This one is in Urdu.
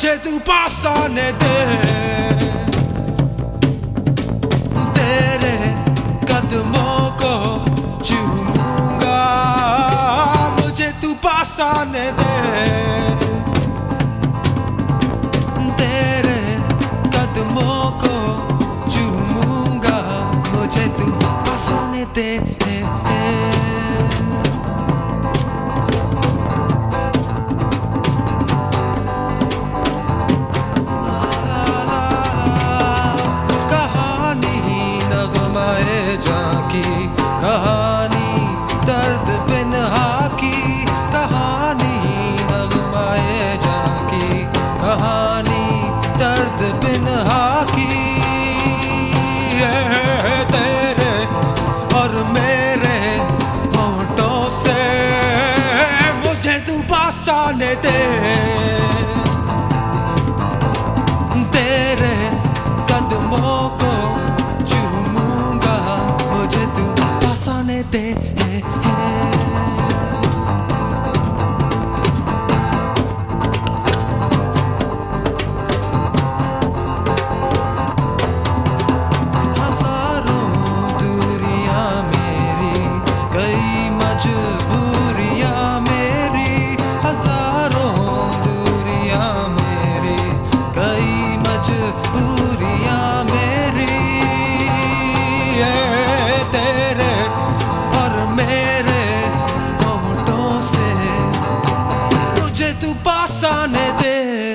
مجھے تو پاس آنے دے تیرے قدموں کو چوموں گا مجھے تو پاس آنے دے تیرے قدموں کو گا مجھے تو پاس دے کہانی درد پنہا کی، کہانی نغمہ جاں کی، کہانی درد پنہا کی۔ تیرے اور میرے ہونٹوں سے مجھے تو پاس دے۔ پاس آنے دے۔